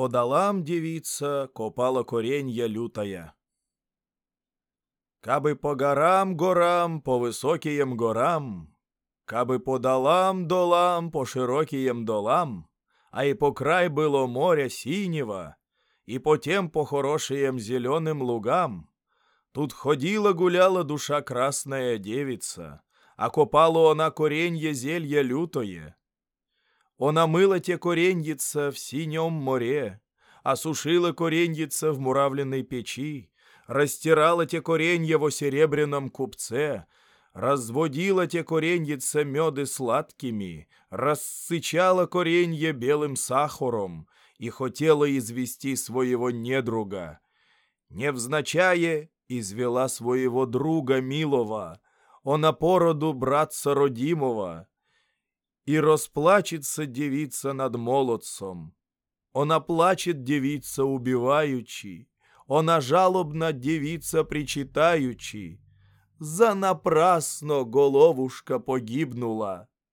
По долам девица копала коренья лютая. Кабы по горам, горам, по высоким горам, Кабы по долам, долам, по широким долам, А и по край было моря синего, И по тем по хорошим зеленым лугам, Тут ходила-гуляла душа красная девица, А копала она коренье зелья лютое. Она мыла те кореньица в синем море, Осушила кореньица в муравленной печи, Растирала те коренья во серебряном купце, Разводила те кореньица меды сладкими, Рассычала коренье белым сахаром И хотела извести своего недруга. Невзначае извела своего друга милого, Она породу братца родимого, и расплачется девица над молодцом. Она плачет девица убиваючи, Она жалобна девица причитаючи. За напрасно головушка погибнула.